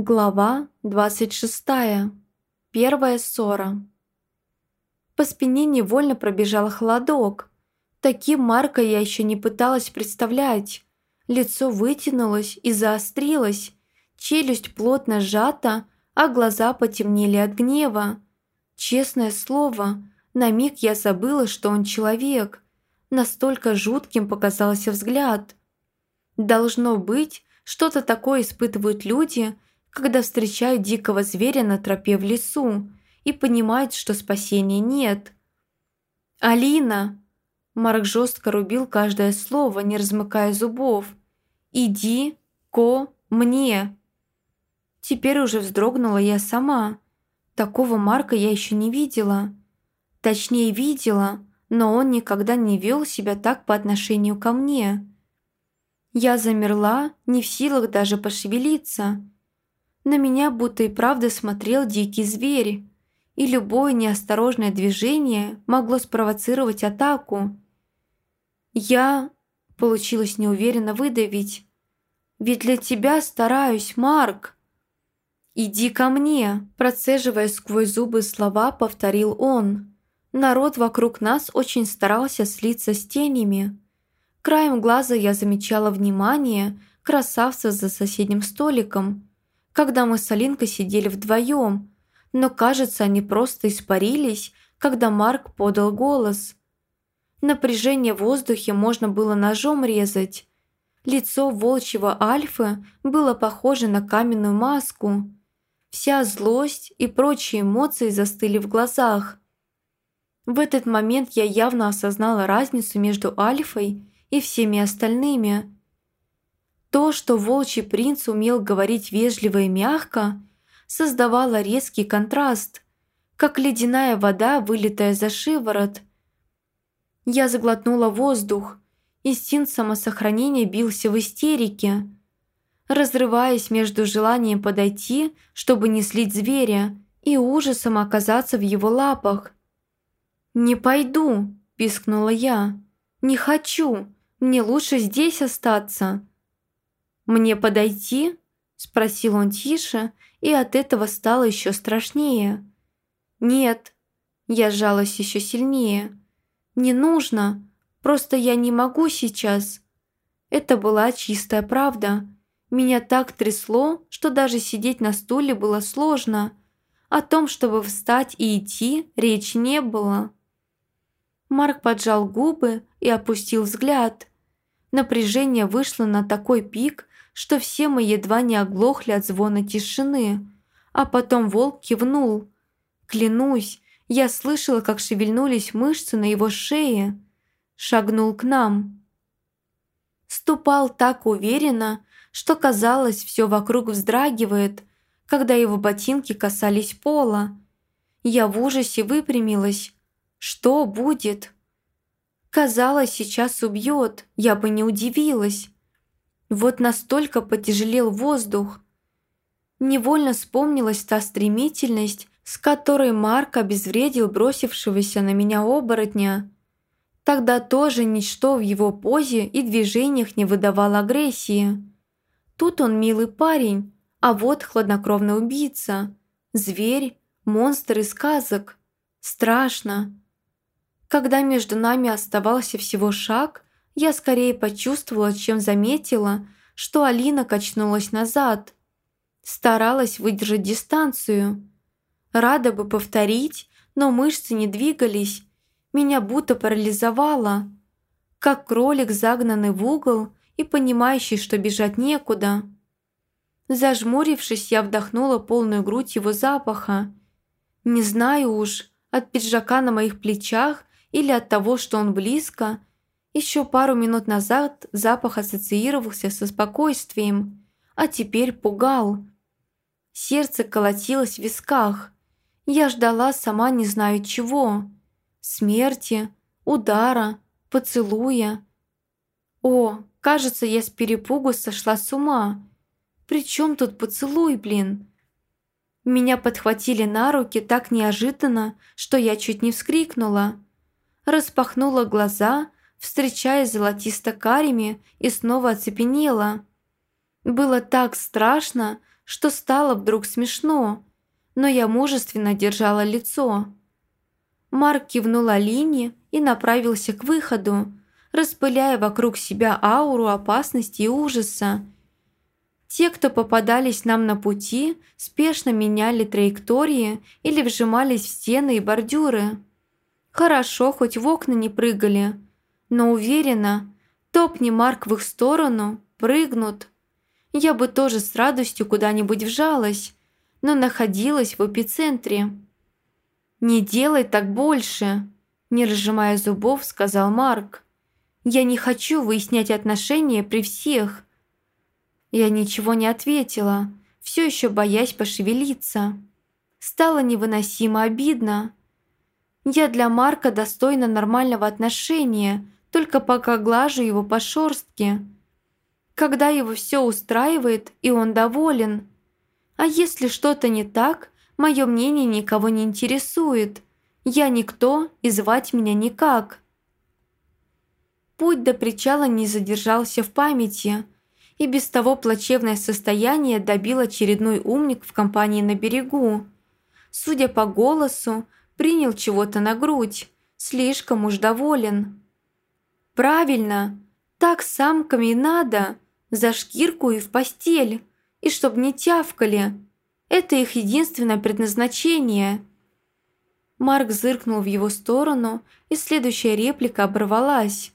Глава 26. Первая ссора. По спине невольно пробежал холодок. Таким Марка я еще не пыталась представлять. Лицо вытянулось и заострилось, челюсть плотно сжата, а глаза потемнели от гнева. Честное слово, на миг я забыла, что он человек. Настолько жутким показался взгляд. Должно быть, что-то такое испытывают люди – когда встречают дикого зверя на тропе в лесу и понимают, что спасения нет. «Алина!» Марк жестко рубил каждое слово, не размыкая зубов. «Иди ко мне!» Теперь уже вздрогнула я сама. Такого Марка я еще не видела. Точнее, видела, но он никогда не вел себя так по отношению ко мне. Я замерла, не в силах даже пошевелиться – на меня будто и правда смотрел дикий зверь, и любое неосторожное движение могло спровоцировать атаку. Я... Получилось неуверенно выдавить. «Ведь для тебя стараюсь, Марк!» «Иди ко мне!» Процеживая сквозь зубы слова, повторил он. Народ вокруг нас очень старался слиться с тенями. Краем глаза я замечала внимание красавца за соседним столиком – когда мы с Алинкой сидели вдвоем, но, кажется, они просто испарились, когда Марк подал голос. Напряжение в воздухе можно было ножом резать. Лицо волчьего Альфы было похоже на каменную маску. Вся злость и прочие эмоции застыли в глазах. В этот момент я явно осознала разницу между Альфой и всеми остальными – то, что волчий принц умел говорить вежливо и мягко, создавало резкий контраст, как ледяная вода, вылитая за шиворот. Я заглотнула воздух, инстинкт самосохранения бился в истерике, разрываясь между желанием подойти, чтобы не слить зверя, и ужасом оказаться в его лапах. «Не пойду», – пискнула я. «Не хочу, мне лучше здесь остаться». «Мне подойти?» – спросил он тише, и от этого стало еще страшнее. «Нет», – я сжалась еще сильнее. «Не нужно, просто я не могу сейчас». Это была чистая правда. Меня так трясло, что даже сидеть на стуле было сложно. О том, чтобы встать и идти, речи не было. Марк поджал губы и опустил взгляд. Напряжение вышло на такой пик, что все мы едва не оглохли от звона тишины. А потом волк кивнул. Клянусь, я слышала, как шевельнулись мышцы на его шее. Шагнул к нам. Ступал так уверенно, что казалось, все вокруг вздрагивает, когда его ботинки касались пола. Я в ужасе выпрямилась. Что будет? Казалось, сейчас убьет, я бы не удивилась. Вот настолько потяжелел воздух. Невольно вспомнилась та стремительность, с которой Марк обезвредил бросившегося на меня оборотня. Тогда тоже ничто в его позе и движениях не выдавало агрессии. Тут он милый парень, а вот хладнокровный убийца. Зверь, монстр из сказок. Страшно. Когда между нами оставался всего шаг – я скорее почувствовала, чем заметила, что Алина качнулась назад. Старалась выдержать дистанцию. Рада бы повторить, но мышцы не двигались. Меня будто парализовало. Как кролик, загнанный в угол и понимающий, что бежать некуда. Зажмурившись, я вдохнула полную грудь его запаха. Не знаю уж, от пиджака на моих плечах или от того, что он близко – еще пару минут назад запах ассоциировался со спокойствием, а теперь пугал. Сердце колотилось в висках. Я ждала сама не знаю чего. Смерти, удара, поцелуя. О, кажется, я с перепугу сошла с ума. При чем тут поцелуй, блин? Меня подхватили на руки так неожиданно, что я чуть не вскрикнула. Распахнула глаза – встречаясь золотисто-карими, и снова оцепенела. Было так страшно, что стало вдруг смешно, но я мужественно держала лицо. Марк кивнул Алине и направился к выходу, распыляя вокруг себя ауру опасности и ужаса. Те, кто попадались нам на пути, спешно меняли траектории или вжимались в стены и бордюры. Хорошо, хоть в окна не прыгали, но уверена, топни Марк в их сторону, прыгнут. Я бы тоже с радостью куда-нибудь вжалась, но находилась в эпицентре. «Не делай так больше», – не разжимая зубов, сказал Марк. «Я не хочу выяснять отношения при всех». Я ничего не ответила, все еще боясь пошевелиться. Стало невыносимо обидно. Я для Марка достойна нормального отношения, только пока глажу его по шорстке. Когда его все устраивает и он доволен. А если что-то не так, мое мнение никого не интересует. Я никто и звать меня никак. Путь до причала не задержался в памяти, и без того плачевное состояние добил очередной умник в компании на берегу. Судя по голосу, принял чего-то на грудь, слишком уж доволен. «Правильно, так самками и надо, за шкирку и в постель, и чтоб не тявкали. Это их единственное предназначение». Марк зыркнул в его сторону, и следующая реплика оборвалась.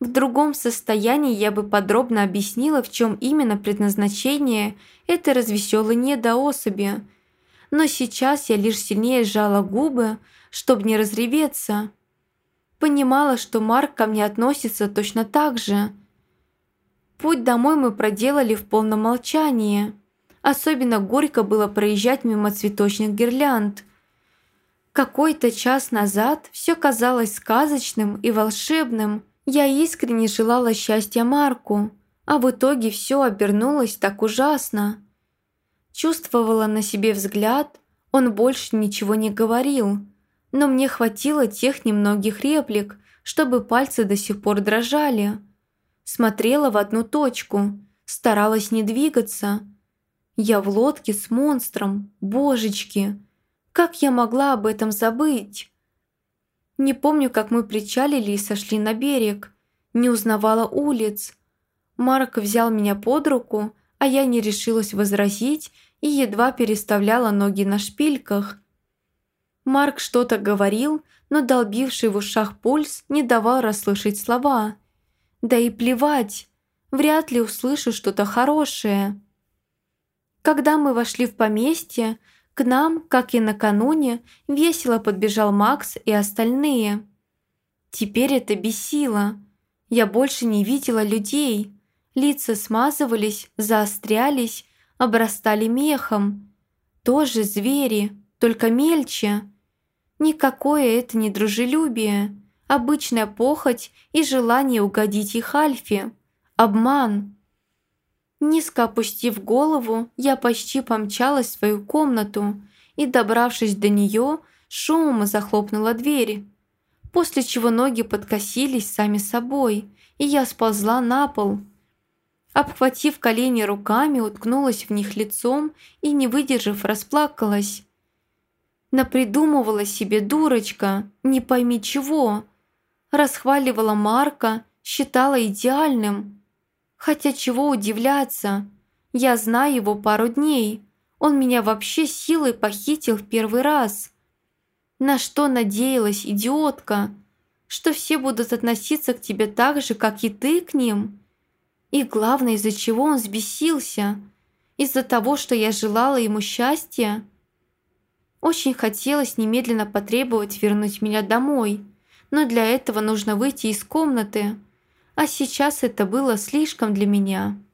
В другом состоянии я бы подробно объяснила, в чем именно предназначение этой развеселой недоособи. Но сейчас я лишь сильнее сжала губы, чтобы не разреветься. Понимала, что Марк ко мне относится точно так же. Путь домой мы проделали в полном молчании. Особенно горько было проезжать мимо цветочных гирлянд. Какой-то час назад все казалось сказочным и волшебным – я искренне желала счастья Марку, а в итоге все обернулось так ужасно. Чувствовала на себе взгляд, он больше ничего не говорил, но мне хватило тех немногих реплик, чтобы пальцы до сих пор дрожали. Смотрела в одну точку, старалась не двигаться. Я в лодке с монстром, божечки, как я могла об этом забыть? Не помню, как мы причалили и сошли на берег. Не узнавала улиц. Марк взял меня под руку, а я не решилась возразить и едва переставляла ноги на шпильках. Марк что-то говорил, но долбивший в ушах пульс не давал расслышать слова. Да и плевать, вряд ли услышу что-то хорошее. Когда мы вошли в поместье, к нам, как и накануне, весело подбежал Макс и остальные. Теперь это бесило. Я больше не видела людей. Лица смазывались, заострялись, обрастали мехом. Тоже звери, только мельче. Никакое это не дружелюбие, обычная похоть и желание угодить их Альфе. Обман. Низко опустив голову, я почти помчалась в свою комнату и, добравшись до нее, шумом захлопнула дверь, после чего ноги подкосились сами собой, и я сползла на пол. Обхватив колени руками, уткнулась в них лицом и, не выдержав, расплакалась. Напридумывала себе дурочка, не пойми чего. Расхваливала Марка, считала идеальным – Хотя чего удивляться, я знаю его пару дней. Он меня вообще силой похитил в первый раз. На что надеялась идиотка? Что все будут относиться к тебе так же, как и ты к ним? И главное, из-за чего он взбесился? Из-за того, что я желала ему счастья? Очень хотелось немедленно потребовать вернуть меня домой, но для этого нужно выйти из комнаты – а сейчас это было слишком для меня.